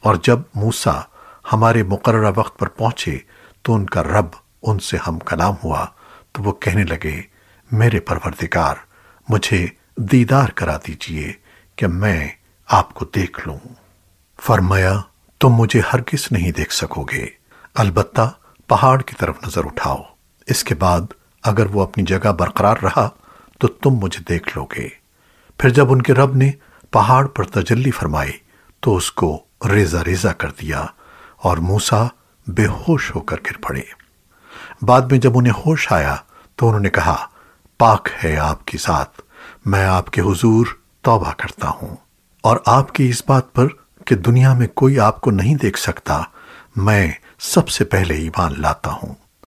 اور جب موسیٰ ہمارے مقررہ وقت پر پہنچے تو ان کا رب ان سے ہم کلام ہوا تو وہ کہنے لگے، میرے پروردگار، مجھے دیدار کرا دیجیے کہ میں آپ کو دیکھ لوں۔ فرمایا، تم مجھے ہرگز نہیں دیکھ سکو گے۔ البتہ پہاڑ کی طرف نظر اٹھاؤ۔ اس کے بعد اگر وہ اپنی جگہ برقرار رہا تو تم مجھے دیکھ لو گے پھر جب ان کے رب نے پہاڑ پر تجلی فرمائی تو اس کو ریزہ ریزہ کر دیا اور موسا بے ہوش ہو کر گر پڑے۔ بعد میں جب انہیں ہوش آیا تو انہوں نے کہا، پاک ہے آپ کی ساتھ میں آپ کے حضور توبہ کرتا ہوں۔ اور آپ کی اس بات پر کہ دنیا میں کوئی آپ کو نہیں دیکھ سکتا، میں سب سے پہلے ایمان لاتا ہوں۔